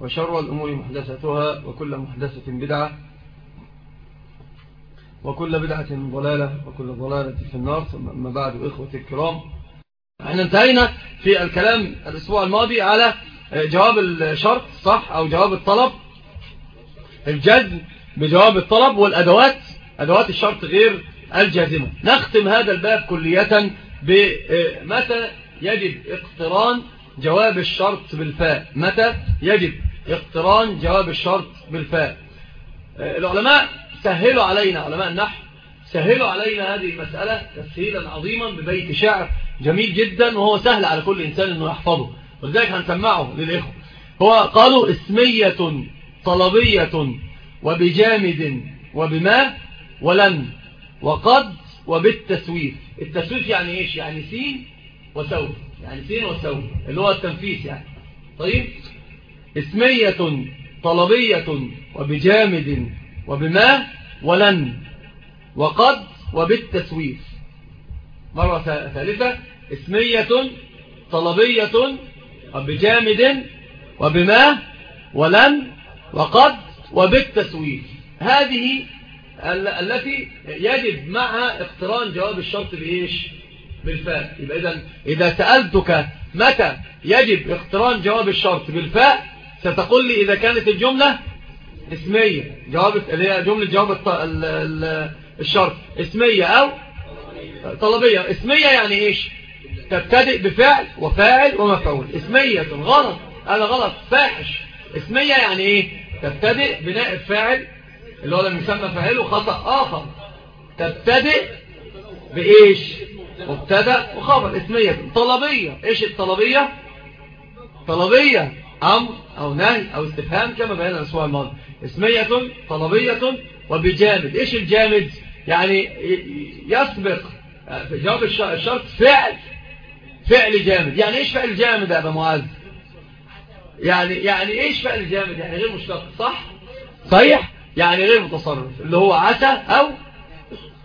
وشر الأمور محدثتها وكل محدثة بدعة وكل بدعة ضلالة وكل ضلالة في النار. ثم أما بعد إخوة الكرام إحنا انتهينا في الكلام الأسبوع الماضي على جواب الشرط صح؟ أو جواب الطلب. الجزم بجواب الطلب والأدوات. أدوات الشرط غير الجازمة. نختم هذا الباب كلية بمتى يجب اقتران جواب الشرط بالفاء؟ متى يجب؟ اقتران جواب الشرط بالفاء. العلماء سهلوا علينا علماء النحو سهلوا علينا هذه المسألة تسهيلا عظيما ببيت شعر جميل جدا وهو سهل على كل إنسان أنه يحفظه. ولذلك هنسمعه للإخوة. هو قالوا اسمية طلبية وبجامد وبما ولن وقد وبالتسويف. التسويف يعني إيش؟ يعني سين وسوف. يعني سين وسوف اللي هو التنفيس يعني. طيب؟ اسمية طلبية وبجامد وبما ولن وقد وبالتسويف. مرة ثالثة اسمية طلبية وبجامد وبما ولن وقد وبالتسويف. هذه التي يجب معها اقتران جواب الشرط بإيش؟ بالفاء. يبقى إذا إذا سألتك متى يجب اقتران جواب الشرط بالفاء ستقول لي إذا كانت الجملة اسمية. جواب جملة جواب الشرط. اسمية أو طلبية. اسمية يعني إيش؟ تبتدئ بفعل وفاعل ومفعول. اسمية غلط. هذا غلط. فاحش. اسمية يعني إيه؟ تبتدئ بنائب فاعل اللي هو لم يسمى فاعله خطأ آخر. تبتدئ بإيش؟ مبتدأ وخبر. اسمية. طلبية. إيش الطلبية؟ طلبية. أمر أو نهي أو استفهام كما بينا الأسبوع الماضي. اسمية طلبية وبجامد. إيش الجامد؟ يعني يسبق في جواب الشرط فعل فعل جامد. يعني إيش فعل جامد يا أبا معاذ؟ يعني يعني إيش فعل جامد؟ يعني غير مشتق صح؟ صحيح؟ يعني غير متصرف اللي هو عسى أو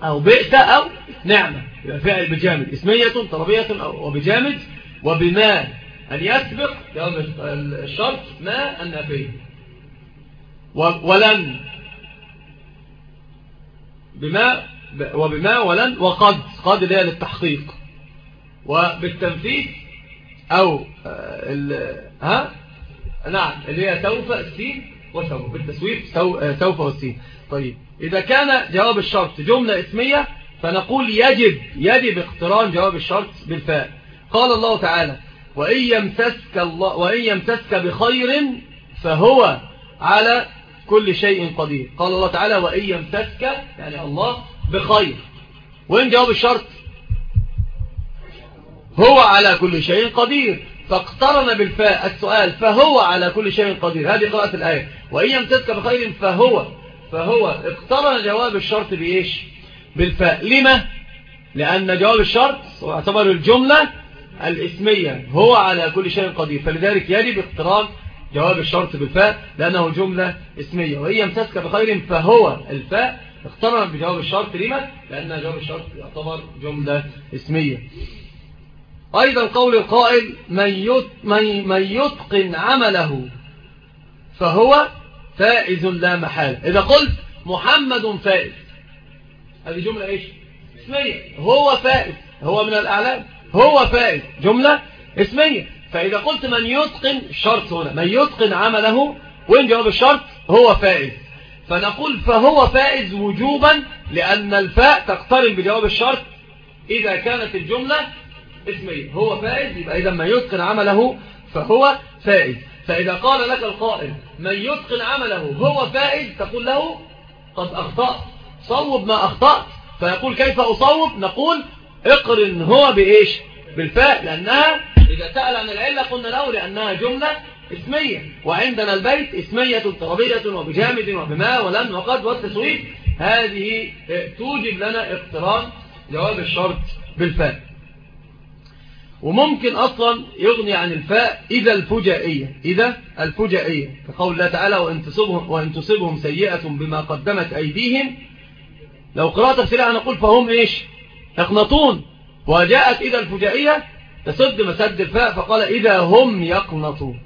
أو بئس أو نعمة. فعل بجامد. اسمية طلبية وبجامد. وبما أن يسبق يوم الشرط؟ ما النافية ولن. بما وبما ولن وقد. قد اللي هي للتحقيق. وبالتنفيذ أو ها؟ نعم اللي هي سوف السين وسوف. بالتسويف سوف والسين. طيب. إذا كان جواب الشرط جملة اسمية فنقول يجب يجب اقتران جواب الشرط بالفاء. قال الله تعالى وإن يمسسك, الله وإن يمسسك بخير فهو على كل شيء قدير. قال الله تعالى وإن يمسسك يعني الله بخير. وإن جواب الشرط؟ هو على كل شيء قدير. فاقترن بالفاء السؤال فهو على كل شيء قدير. هذه قراءة الآية. وإن يمسسك بخير فهو فهو. اقترن جواب الشرط بإيش؟ بالفاء. لما؟ لأن جواب الشرط يعتبر الجملة الإسمية هو على كل شيء قدير. فلذلك يجب اقتران جواب الشرط بالفاء لأنه جملة إسمية وإن يمسسك بخير فهو الفاء اقترن بجواب الشرط. لما لأن جواب الشرط يعتبر جملة إسمية. أيضا قول القائل من, يتقن عمله فهو فائز لا محال إذا قلت محمد فائز هذه جملة إيش؟ إسمية. هو فائز هو من الأعلام. هو فائز جملة اسمية. فإذا قلت من يتقن شرط هنا. من يتقن عمله وين جواب الشرط؟ هو فائز فنقول فهو فائز وجوبا لأن الفاء تقترن بجواب الشرط. إذا كانت الجملة اسمية. هو فائز يبقى إذا ما يتقن عمله فهو فائز فإذا قال لك القائل من يتقن عمله هو فائز تقول له قد أخطأت. صوب ما أخطأت. فيقول كيف أصوب؟ نقول اقرن هو بإيش؟ بالفاء لأنها إذا سأل عن العلة قلنا له لأنها جملة اسمية. وعندنا البيت اسمية طربية وبجامد وبماء ولن وقد والتسويف هذه توجب لنا اقتران جواب الشرط بالفاء. وممكن أصلا يغني عن الفاء إذا الفجائية. إذا الفجائية. كقول الله تعالى وإن تصبهم, وإن تصبهم سيئة بما قدمت أيديهم. لو قرأت تفسيرها نقول فهم إيش؟ يقنطون. وجاءت إذا الفجائية تسد مسد الفاء فقال إذا هم يقنطون.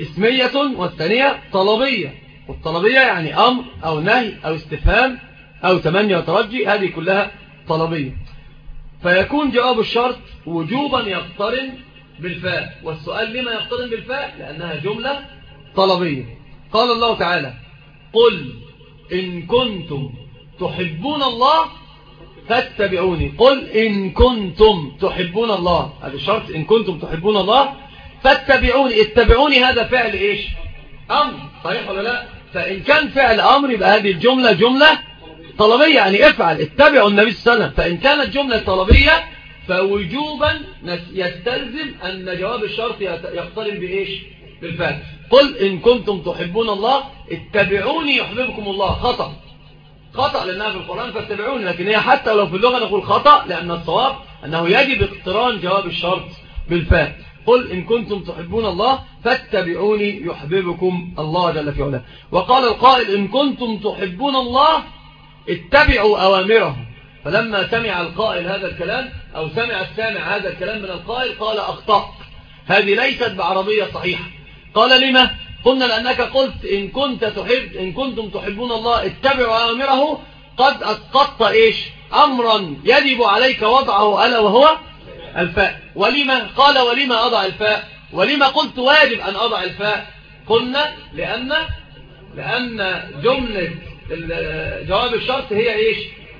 اسمية والثانية طلبية. والطلبية يعني أمر أو نهي أو استفهام أو تمني وترجي هذه كلها طلبية. فيكون جواب الشرط وجوبا يقترن بالفاء. والسؤال لما يقترن بالفاء؟ لأنها جملة طلبية. قال الله تعالى قل إن كنتم تحبون الله فاتبعوني. قل إن كنتم تحبون الله. هذا الشرط إن كنتم تحبون الله فاتبعوني. اتبعوني هذا فعل إيش؟ أمر. صحيح ولا لا؟ فإن كان فعل أمر يبقى هذه الجملة جملة طلبية. يعني افعل. اتبعوا النبي صلى الله عليه وسلم. فإن كانت جملة طلبية فوجوبا يستلزم أن جواب الشرط يقترن بإيش؟ بالفعل. قل إن كنتم تحبون الله اتبعوني يحببكم الله. خطأ. خطأ لأنها في القرآن فاتبعوني لكن هي حتى لو في اللغة نقول خطأ لأن الصواب أنه يجب اقتران جواب الشرط بالفاء. قل إن كنتم تحبون الله فاتبعوني يحببكم الله جل في علاه. وقال القائل إن كنتم تحبون الله اتبعوا أوامره. فلما سمع القائل هذا الكلام أو سمع السامع هذا الكلام من القائل قال أخطأ هذه ليست بعربية صحيحة. قال لما؟ قلنا لأنك قلت إن كنت تحب إن كنتم تحبون الله اتبعوا أوامره قد أسقطت إيش؟ أمرا يجب عليك وضعه ألا وهو الفاء. ولما قال ولما أضع الفاء؟ ولما قلت واجب أن أضع الفاء؟ قلنا لأن لأن جملة جواب الشرط هي إيش؟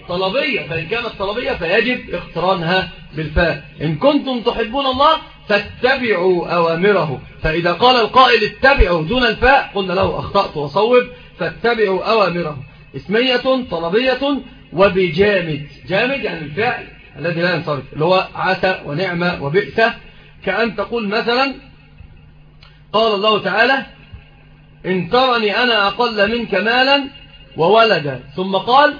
طلبية فإن كانت طلبية فيجب اقترانها بالفاء. إن كنتم تحبون الله فاتبعوا أوامره. فإذا قال القائل اتبعوا دون الفاء قلنا له أخطأت وصوب فاتبعوا أوامره. اسمية طلبية وبجامد. جامد يعني الفعل الذي لا ينصرف اللي هو عسى ونعمة وبئس. كأن تقول مثلا قال الله تعالى إن ترني أنا أقل منك مالا وولدا. ثم قال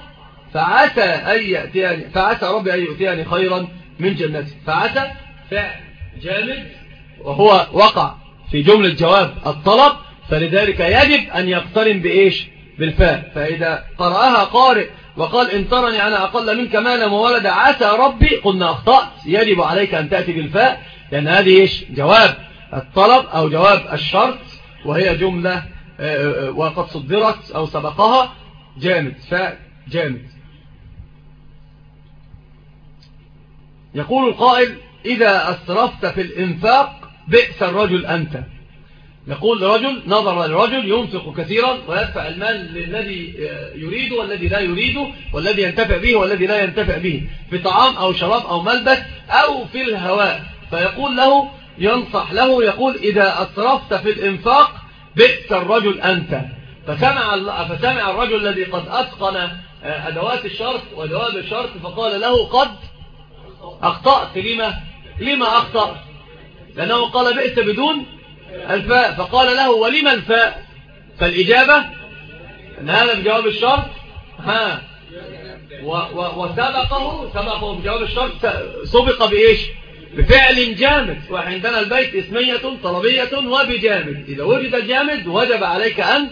فعسى أن يأتيني فعسى ربي أن يؤتيني خيرا من جنتي فعسى فعل. جامد. وهو وقع في جملة جواب الطلب فلذلك يجب أن يقترن بإيش؟ بالفاء فإذا قرأها قارئ وقال إن ترني أنا أقل منك مالا وولد عسى ربي قلنا أخطأت يجب عليك أن تأتي بالفاء لأن هذه إيش؟ جواب الطلب أو جواب الشرط وهي جملة آه، آه، وقد صدرت أو سبقها. جامد. فاء جامد. يقول القائل إذا أسرفت في الإنفاق بئس الرجل أنت. يقول رجل نظر الرجل ينفق كثيرا ويدفع المال للذي يريده والذي لا يريده والذي ينتفع به والذي لا ينتفع به في طعام أو شراب أو ملبس أو في الهواء. فيقول له ينصح له يقول إذا أسرفت في الإنفاق بئس الرجل أنت. فسمع, فسمع الرجل الذي قد أتقن أدوات الشرط وجواب الشرط فقال له قد أخطأت لما؟ لما أخطأ؟ لأنه قال بئس بدون الفاء. فقال له ولما الفاء؟ فالإجابة أن هذا بجواب الشرط. ها. وسبقه سبقه بجواب الشرط. سبق بإيش؟ بفعل جامد. وعندنا البيت اسمية طلبية وبجامد. إذا وجد الجامد وجب عليك أن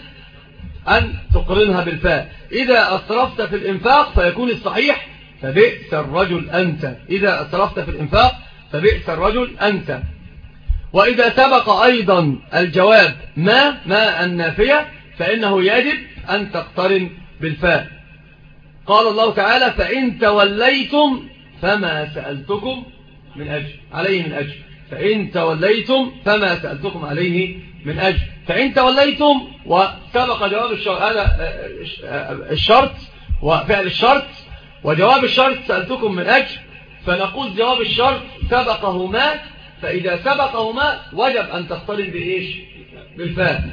أن تقرنها بالفاء. إذا أسرفت في الإنفاق فيكون الصحيح فبئس الرجل أنت. إذا أسرفت في الإنفاق فبئس الرجل أنت. وإذا سبق أيضا الجواب ما ما النافية فإنه يجب أن تقترن بالفاء. قال الله تعالى فإن توليتم فما سألتكم من أجل عليه من أجل فإن توليتم فما سألتكم عليه من أجل فإن توليتم وسبق جواب الشرط هذا الشرط وفعل الشرط وجواب الشرط سألتكم من أجل فنقول جواب الشرط سبقه ما فإذا سبقه ما وجب أن تقترن بإيش؟ بالفاء.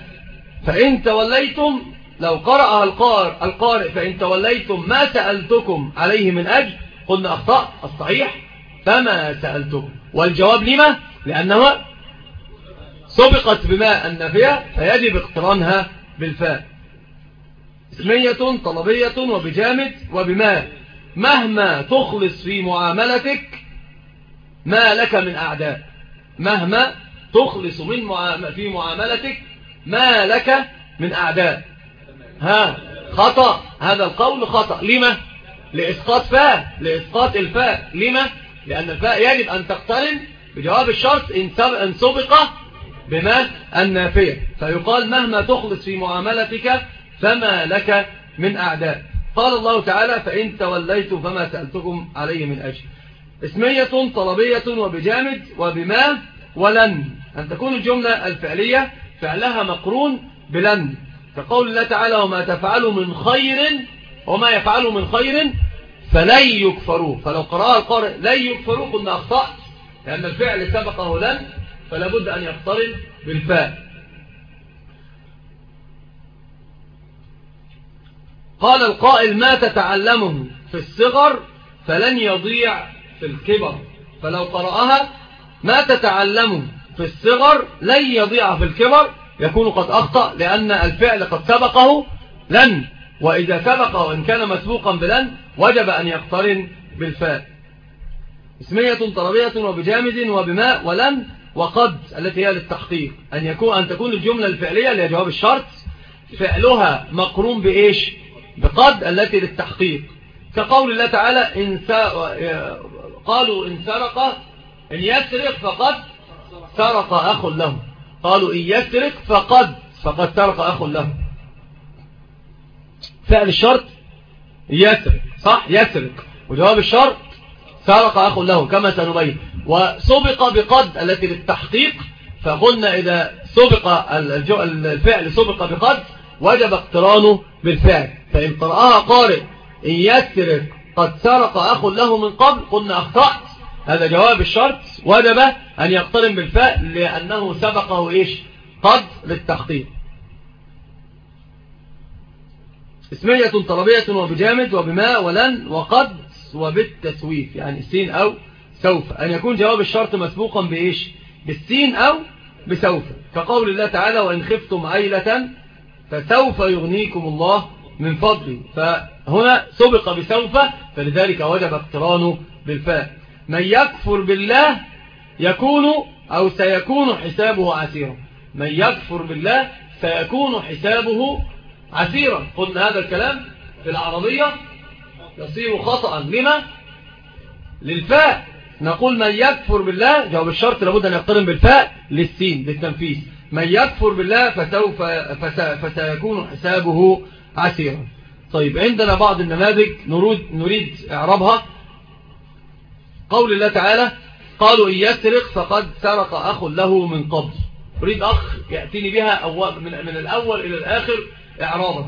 فإن توليتم لو قرأ القارئ, القارئ فإن توليتم ما سألتكم عليه من أجل قلنا أخطأ الصحيح. فما سألتكم. والجواب لما؟ لأنها سبقت بما النفية فيجب اقترانها بالفاء. اسمية طلبية وبجامد وبما مهما تخلص في معاملتك ما لك من أعداء. مهما تخلص من معام... في معاملتك ما لك من أعداء. ها خطأ. هذا القول خطأ. لما؟ لإسقاط فاء. لإسقاط الفاء. لما؟ لأن الفاء يجب أن تقترن بجواب الشرط إن سبق بما النافية. فيقال مهما تخلص في معاملتك فما لك من أعداء. قال الله تعالى فإن توليت فما سألتكم عليه من أجل اسمية طلبية وبجامد وبما ولن. أن تكون الجملة الفعلية فعلها مقرون بلن. كقول الله تعالى وما تفعلوا من خير وما يفعلوا من خير فلن يكفروا. فلو قرأها القارئ لن يكفروا قلنا أخطأت لأن الفعل سبقه لن فلا بد أن يقترن بالفاء. قال القائل ما تتعلمه في الصغر فلن يضيع في الكبر. فلو قرأها ما تتعلمه في الصغر لن يضيع في الكبر. يكون قد أخطأ لأن الفعل قد سبقه لن. وإذا سبقه وإن كان مسبوقا بلن وجب أن يقترن بالفاء. اسمية طلبية وبجامد وبماء ولن وقد التي هي للتحقيق. أن, يكون أن تكون الجملة الفعلية اللي هي جواب الشرط فعلها مقرون بإيش؟ بقد التي للتحقيق. كقول الله تعالى إن قالوا إن سرق إن يسرق فقد سرق أخ له. قالوا إن يسرق فقد فقد سرق أخ له. فعل الشرط يسرق صح؟ يسرق. وجواب الشرط سرق أخ له كما سنبين. وسبق بقد التي للتحقيق فقلنا إذا سبق الفعل سبق بقد وجب اقترانه بالفعل. فإن قرأها قارئ إن يسرق قد سرق أخ له من قبل قلنا أخطأت. هذا جواب الشرط. وجب أن يقترن بالفاء لأنه سبقه إيش؟ قد للتحقيق إسمية طلبية وبجامد وبماء ولن وقد وبالتسويف يعني سين أو سوف. أن يكون جواب الشرط مسبوقا بإيش؟ بالسين أو بسوف. كقول الله تعالى وإن خفتم عيلة فسوف يغنيكم الله من فضله فهنا سبق بسوف فلذلك وجب اقترانه بالفاء. من يكفر بالله يكون أو سيكون حسابه عسيرا. من يكفر بالله سيكون حسابه عسيرا. قلنا هذا الكلام في العربية يصير خطأ. لما؟ للفاء. نقول من يكفر بالله جواب الشرط لابد أن يقترن بالفاء للسين للتنفيذ. من يكفر بالله فسوف فسيكون حسابه عسيرا طيب عندنا بعض النماذج نريد, نريد إعرابها. قول الله تعالى قالوا إن يسرق فقد سرق أخ له من قبل. أريد أخ يأتيني بها من, من الأول إلى الآخر إعرابا.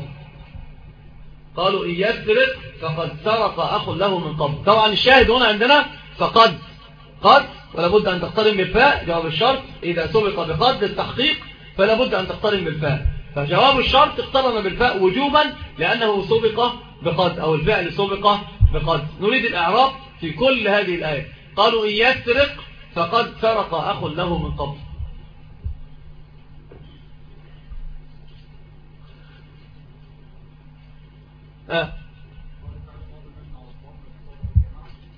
قالوا إن يسرق فقد سرق أخ له من قبل. طبعا الشاهد هنا عندنا فقد قد ولا بد أن تقترن بالفاء جواب الشرط. إذا سبق بقد للتحقيق فلا بد أن تقترن بالفاء. فجواب الشرط اقترن بالفاء وجوبا لأنه سبق بقد أو الفعل سبق بقد. نريد الإعراب في كل هذه الآية قالوا إن يسرق فقد سرق أخ له من قبل. آه.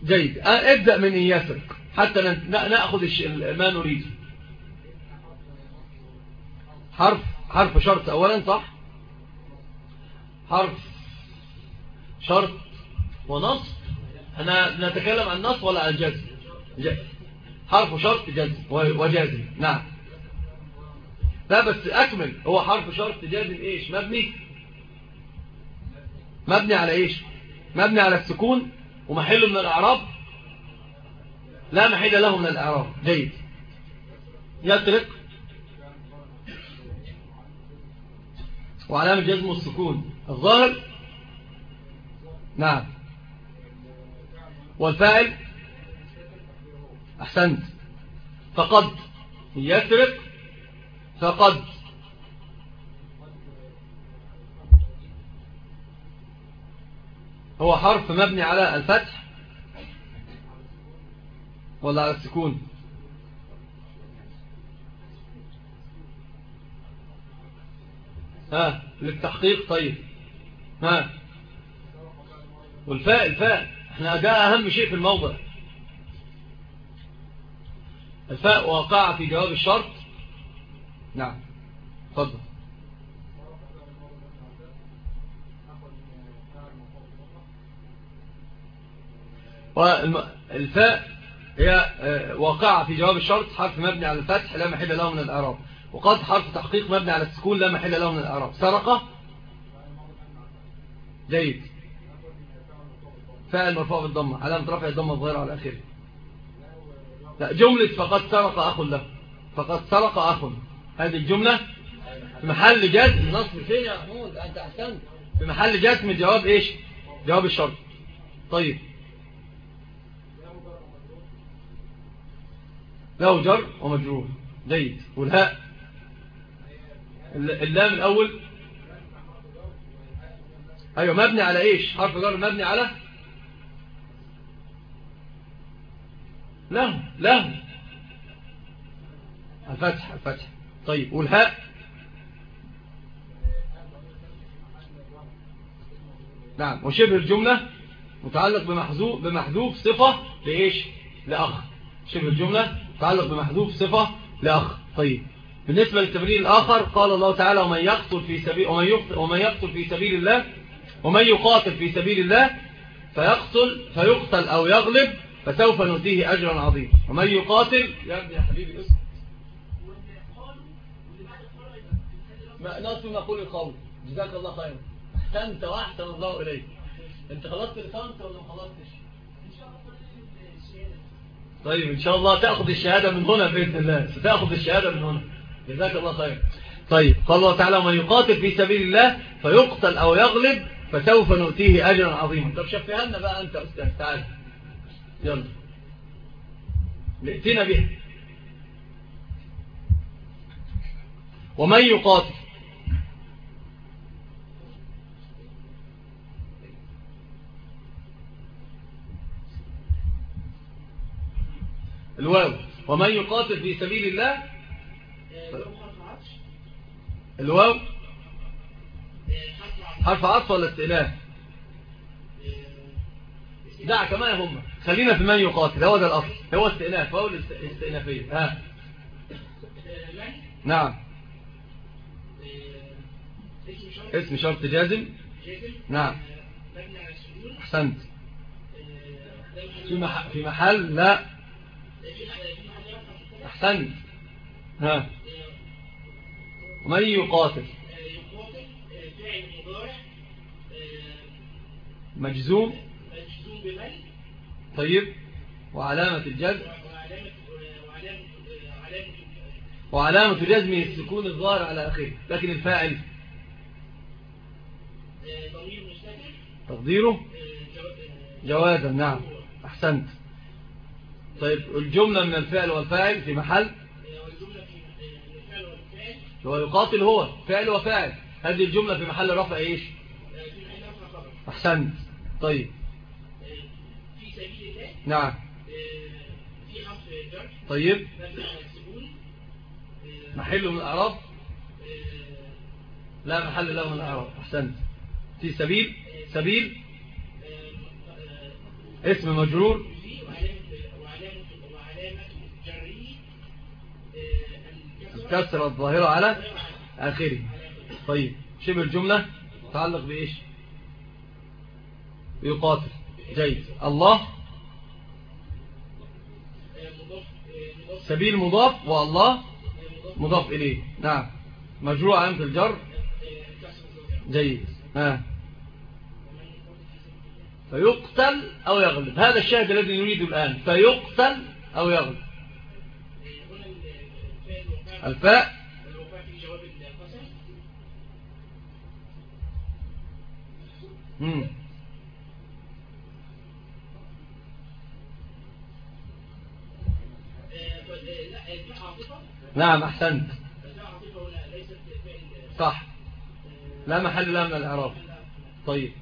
جيد. آه ابدأ من إن يسرق. حتى نأخذ ما نريد. حرف. حرف شرط أولا صح؟ حرف شرط ونص. أنا نتكلم عن نص ولا عن جزم؟ حرف شرط جزم وجازم. نعم. لا بس أكمل. هو حرف شرط جازم إيش؟ مبني. مبني على إيش؟ مبني على السكون ومحله من الأعراب. لا محل له من الأعراب. جيد. يسرق وعلامة جزم السكون. الظاهر؟ نعم. والفاعل؟ أحسنت. فقد. يسرق. فقد. هو حرف مبني على الفتح ولا على السكون؟ ها للتحقيق طيب. ها. والفاء الفاء. إحنا ده أهم شيء في الموضع. الفاء واقع في جواب الشرط. نعم. تفضل والفاء هي آه، واقعة في جواب الشرط حرف مبني على الفتح لا محل له من الأعراب. وقد حرف تحقيق مبني على السكون لا محل له من الأعراب. سرقة. جيد. فاعل مرفوع بالضمة. علامة رفع الضمة الظاهرة على آخره. لا جملة فقد سرق أخ له. فقد سرق أخ. هذه الجملة في محل جزم نصب فين يا محمود؟ أنت أحسنت. في محل جزم جواب إيش؟ جواب الشرط. طيب. له جر ومجرور. جيد. والهاء. اللام الأول. أيوة مبني على إيش؟ حرف جر مبني على له له الفتح الفتح. طيب والهاء؟ نعم وشبه الجملة متعلق بمحذوف بمحذوف صفة لإيش؟ لأخ. شبه الجملة متعلق بمحذوف صفة لأخ. طيب. بالنسبة للتمرين الآخر قال الله تعالى ومن يقتل في سبيل ومن يقتل, ومن يقتل في سبيل الله ومن يقاتل في سبيل الله فيقتل فيقتل أو يغلب فسوف نؤتيه أجرا عظيما. ومن يقاتل يا حبيبي اسم ما نقص نقول القول. جزاك الله خيرا. أحسنت وأحسن الله إليك. أنت خلصت لسانك ولا ما خلصتش؟ طيب إن شاء الله تأخذ الشهادة من هنا بإذن الله. ستأخذ الشهادة من هنا. جزاك الله خير. طيب قال الله تعالى ومن يقاتل في سبيل الله فيقتل أو يغلب فسوف نؤتيه أجرا عظيما. طب شفها لنا بقى أنت أستاذ تعال. يلا. ائتنا بها. ومن يقاتل. الواو. ومن يقاتل في سبيل الله الواو؟ حرف عطف ولا استئناف؟ دع كما هم خلينا في من يقاتل. هو ده الأصل. هو استئناف. هو الاستئنافية. ها. نعم. اسم شرط جازم؟ نعم. أحسنت. في في محل لا. أحسنت. ها. ومن يقاتل؟ مجزوم؟ طيب. وعلامة الجزم؟ وعلامة الجزم السكون الظاهر على أخيه لكن الفاعل؟ تقديره؟ جوازا نعم أحسنت. طيب الجملة من الفعل والفاعل في محل؟ هو يقاتل هو فعل وفاعل. هذه الجملة في محل رفع إيش؟ أحسنت. طيب. في سبيل الله نعم. في حرف جر. طيب. محله من الأعراب؟ لا محل له من الأعراب. أحسنت. في سبيل؟ سبيل؟ اسم مجرور. الكسرة الظاهرة على آخره. طيب شبه الجملة تعلق بإيش؟ يقاتل جيد. الله سبيل مضاف والله مضاف إليه. نعم. مجروع علامة الجر. جيد. ها. فيقتل أو يغلب. هذا الشاهد الذي نريده الآن. فيقتل أو يغلب. الفاء. مم. نعم أحسنت. صح. لا محل لها من الإعراب. طيب.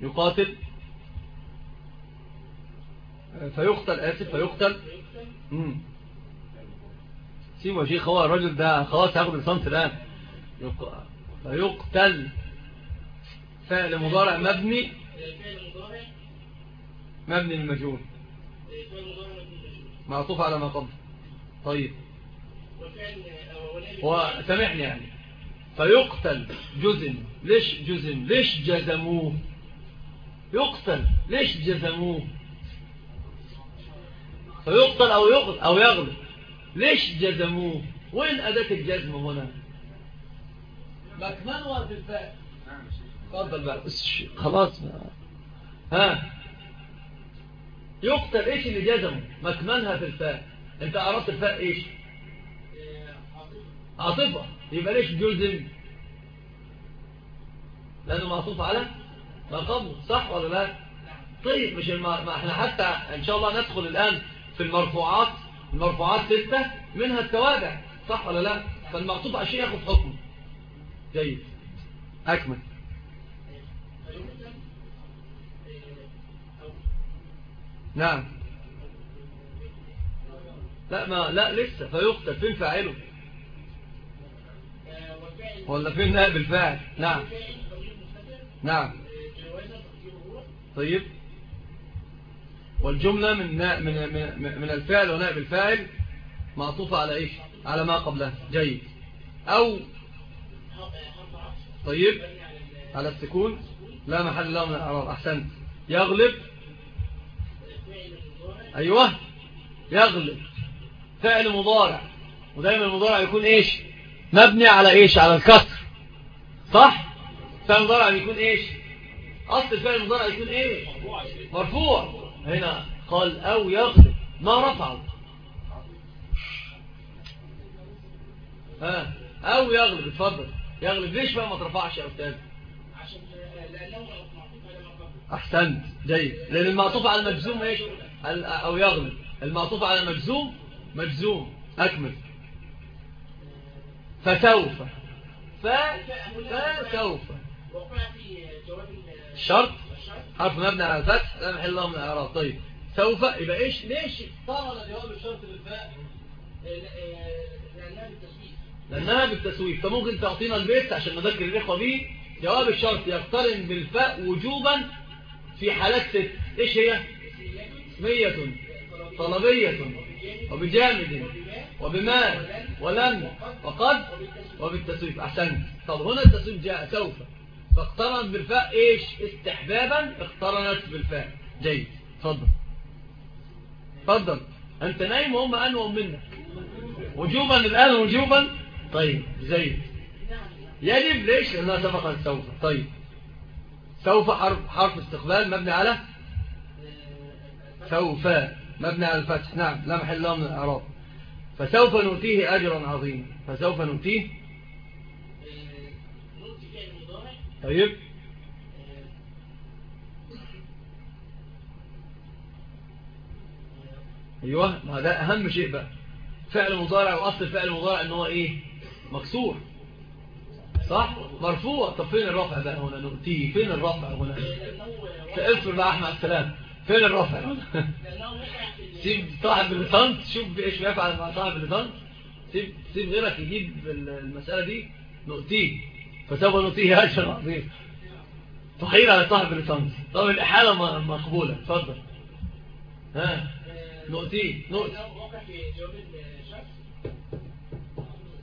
يقاتل. فيقتل آسف فيقتل. امم سيبوا شيخ هو الرجل ده خلاص هاخد الصنف الآن فيقتل. فعل مضارع مبني. مبني المجهول معطوف على ما قبل. طيب. هو سامحني يعني. فيقتل. جزم. ليش جزم؟ ليش جزموه؟ يقتل. ليش جزموه؟ فيقتل أو أو يغلب. ليش جزموه؟ وين أداة الجزم هنا؟ مكمن في الفاء تفضل بقى. خلاص. بقى. ها؟ يقتل إيش اللي جزمه؟ مكمنها في الفاء أنت أردت الفاء إيش؟ عاطفة. يبقى ليش جزم؟ لأنه معطوف على ما قبل صح ولا لا؟ طيب مش الم... ما إحنا حتى إن شاء الله ندخل الآن في المرفوعات المرفوعات ستة منها التوابع صح ولا لا؟ فالمعطوف على شيء ياخد حكم. جيد. أكمل. نعم. لا ما لا لسه. فيقتل فين فاعله؟ ولا فين نائب الفاعل؟ نعم. نعم. طيب. والجملة من من من الفعل ونائب الفاعل معطوفة على إيش؟ على ما قبلها. جيد. أو طيب. على السكون. لا محل له من الإعراب. أحسنت. يغلب. أيوه. يغلب. فعل مضارع. ودايما المضارع يكون إيش؟ مبني على إيش؟ على الكسر. صح؟ فعل مضارع يكون إيش؟ أصل الفعل المضارع يكون إيه؟ مرفوع. هنا قال أو يغلب. ما رفعه. ها؟ أو يغلب. اتفضل. يغلب. ليش بقى ما ترفعش يا أستاذ؟ أحسنت. جيد. لأن المعطوف على المجزوم إيش؟ أو يغلب. المعطوف على المجزوم مجزوم. أكمل. فسوف. ف فسوف الشرط حرف مبني على الفتح لا محل الله من الإعراب. طيب سوف؟ يبقى إيش؟ ليش طال جواب الشرط بالفاء لأنها بالتسويف. لأنها بالتسويف. فممكن تعطينا البيت عشان نذكر الإخوة بيه جواب الشرط يقترن بالفاء وجوبا في حالات ست. إيش هي؟ اسميه طلبية. وبجامد. وبمال. ولم. وقد. وبالتسويف. أحسنت. طب هنا التسويف جاء. سوف. فاقترنت بالفاء إيش؟ استحبابا اقترنت بالفاء. جيد. تفضل. تفضل. أنت نايم وهم أنوم منك. وجوبا الآن وجوبا. طيب زيد يجب ليش؟ لانها سبقت سوف. طيب. سوف حرف, حرف استقبال مبني على؟ سوف. مبني على الفتح. نعم. لا محل له من الأعراب. فسوف نؤتيه اجرا عظيما. فسوف نؤتيه طيب. أيوه ما ده أهم شيء بقى. فعل مضارع وأصل فعل مضارع إن هو إيه؟ مكسور. صح؟ مرفوع. طب فين الرفع بقى هنا؟ نؤتيه فين الرفع هنا؟ تقفل بقى أحمد السلام. فين الرفع؟ سيب صاحب الليسانس شوف إيش بيفعل مع صاحب الليسانس سيب سيب غيرك يجيب المسألة دي. نؤتيه فسوف نؤتيه اجر عظيم. تحيل على صاحب الليسانس طب الإحالة مقبولة. اتفضل. ها؟ نؤتيه نؤتي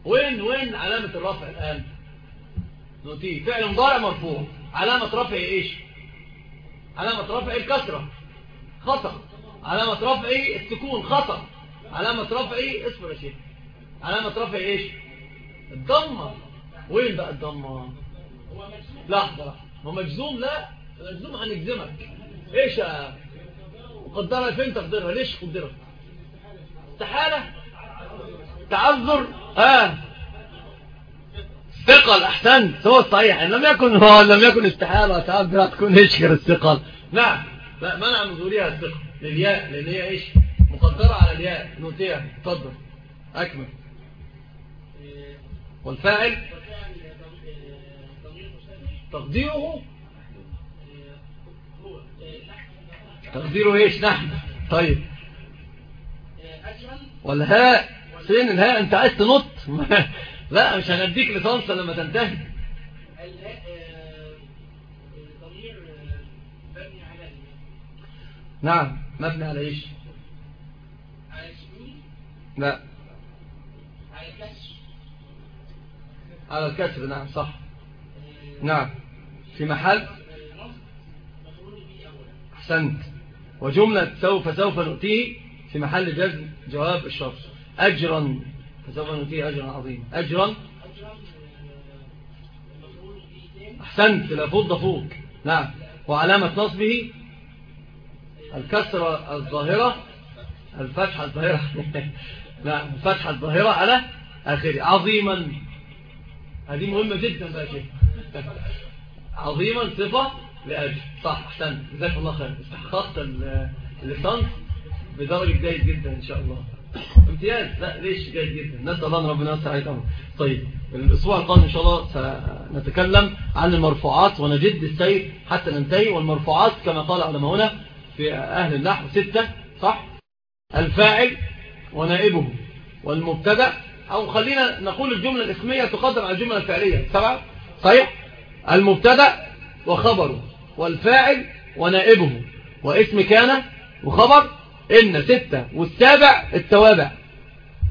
وين وين علامة الرفع الآن؟ نؤتيه. فعل مضارع مرفوع. علامة رفع إيش؟ علامة رفع الكسرة. خطأ. علامة رفعي السكون. خطأ. علامة رفعي اصبر يا شيخ علامة رفعي إيش؟ الضمة. وين بقى الضمة لحظة هو مجزوم؟ لا مجزوم هنجزمك إيش قدرها فين تقدرها؟ ليش قدرها؟ استحالة؟ تعذر؟ آه. ثقل احسنت هو الصحيح. إن لم يكن هو لم يكن استحالة تعذر. تكون إيش غير الثقل. نعم. لا منع من ظهورها الثقل. للياء. لأن هي إيش؟ مقدرة على الياء. نوتيها. اتفضل أكمل. والفاعل؟ تقديره؟ تقديره إيش نحن؟ طيب. والهاء فين الهاء أنت عايز تنط؟ لا مش هنديك لصنص لما تنتهي. نعم مبني على إيش؟ لا. على الكسر على الكسر. نعم صح. نعم. في محل؟ أحسنت. وجملة سوف سوف نؤتيه في محل جزم جواب الشرط أجرا. فسوف نؤتيه أجرا عظيما. أجرا. أحسنت. لا فوق فوق نعم. وعلامة نصبه الكسرة الظاهرة. الفتحة الظاهرة. نعم. الفتحة الظاهرة على آخره. عظيما. هذه مهمة جدا بقى شيء عظيما صفة لأجل. صح أحسن جزاك الله خير. استحققت الليسانس بدرجة جيد جدا إن شاء الله. امتياز. لا ليش جيد جدا؟ نسأل الله ربنا يسعى أمر طيب الأسبوع القادم إن شاء الله سنتكلم عن المرفوعات ونجد السير حتى ننتهي. والمرفوعات كما قال علماؤنا في أهل النحو ستة صح؟ الفاعل ونائبه والمبتدأ. أو خلينا نقول الجملة الإسمية تقدم على الجملة الفعلية. سبعة صحيح؟ المبتدأ وخبره والفاعل ونائبه واسم كان وخبر إن ستة والسابع التوابع.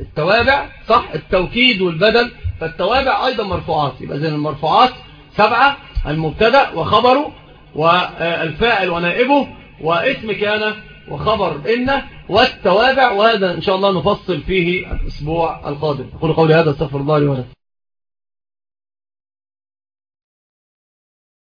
التوابع صح؟ التوكيد والبدل. فالتوابع أيضا مرفوعات. يبقى زين المرفوعات سبعة المبتدأ وخبره والفاعل ونائبه واسم كان وخبر إن والتوابع. وهذا إن شاء الله نفصل فيه الأسبوع القادم. أقول قولي هذا أستغفر الله لي ولكم.